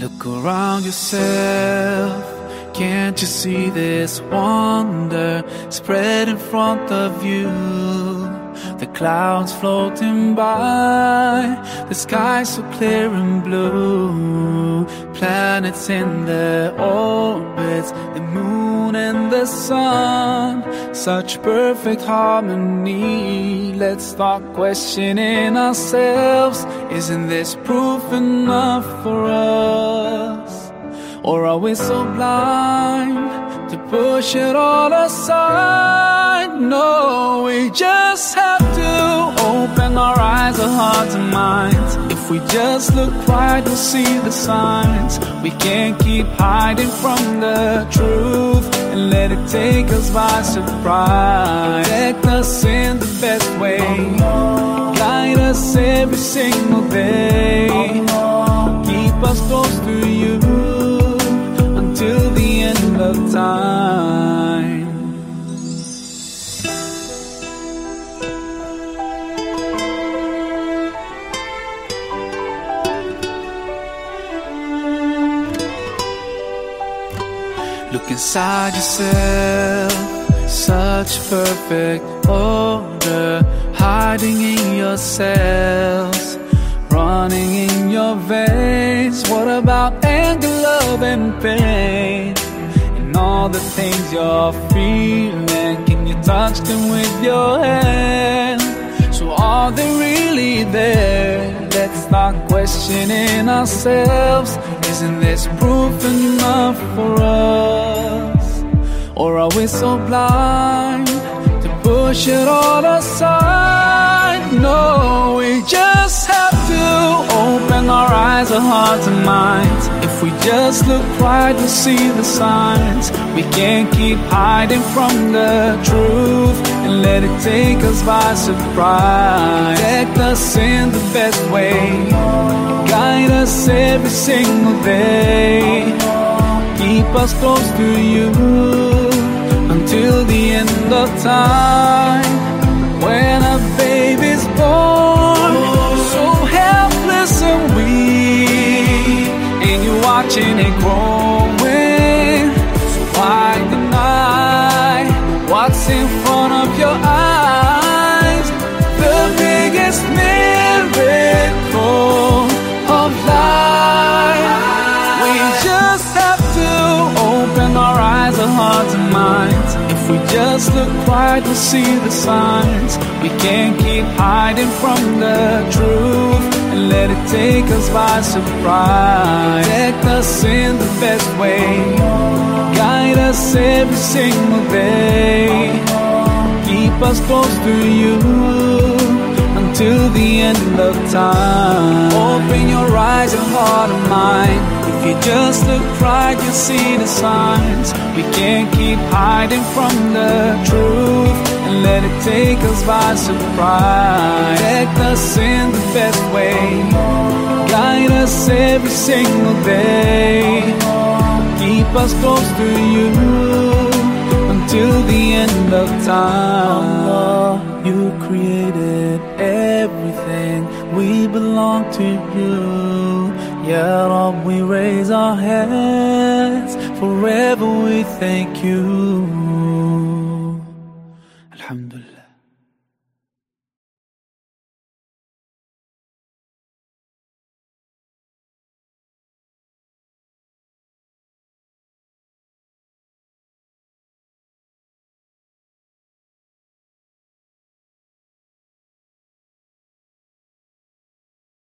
Look around yourself. Can't you see this wonder spread in front of you? The clouds floating by, the sky so clear and blue. Planets in their orbits, the moon and the sun. Such perfect harmony. Let's start questioning ourselves. Isn't this proof enough for us? Or are we so blind to push it all aside? No, we just have our eyes, our hearts and minds. If we just look right, we'll see the signs. We can't keep hiding from the truth and let it take us by surprise. Protect us in the best way, guide us every single day. Look inside yourself, such perfect order, hiding in your cells, running in your veins. What about anger, love, and pain? And all the things you're feeling, can you touch them with your hand? So are they really there? Let's start questioning ourselves. Isn't this proof enough for us? Or are we so blind to push it all aside? No, we just have to open our eyes, our hearts and minds. If we just look right, we'll see the signs. We can't keep hiding from the truth and let it take us by surprise. Us in the best way, guide us every single day. Keep us close to you until the end of time. When a baby's born, so helpless and weak, and you're watching it growing. So why deny what's in front of your eyes? If we just look right, we'll see the signs. We can't keep hiding from the truth and let it take us by surprise. Protect us in the best way, guide us every single day. Keep us close to you until the end of time. Open your eyes, your heart and mind. If you just look right, you'll see the signs. We can't keep hiding from the truth and let it take us by surprise. Protect us in the best way, guide us every single day. Keep us close to you the end of time. Allah, you created everything, we belong to you. Ya Rab, we raise our hands, forever we thank you. Alhamdulillah.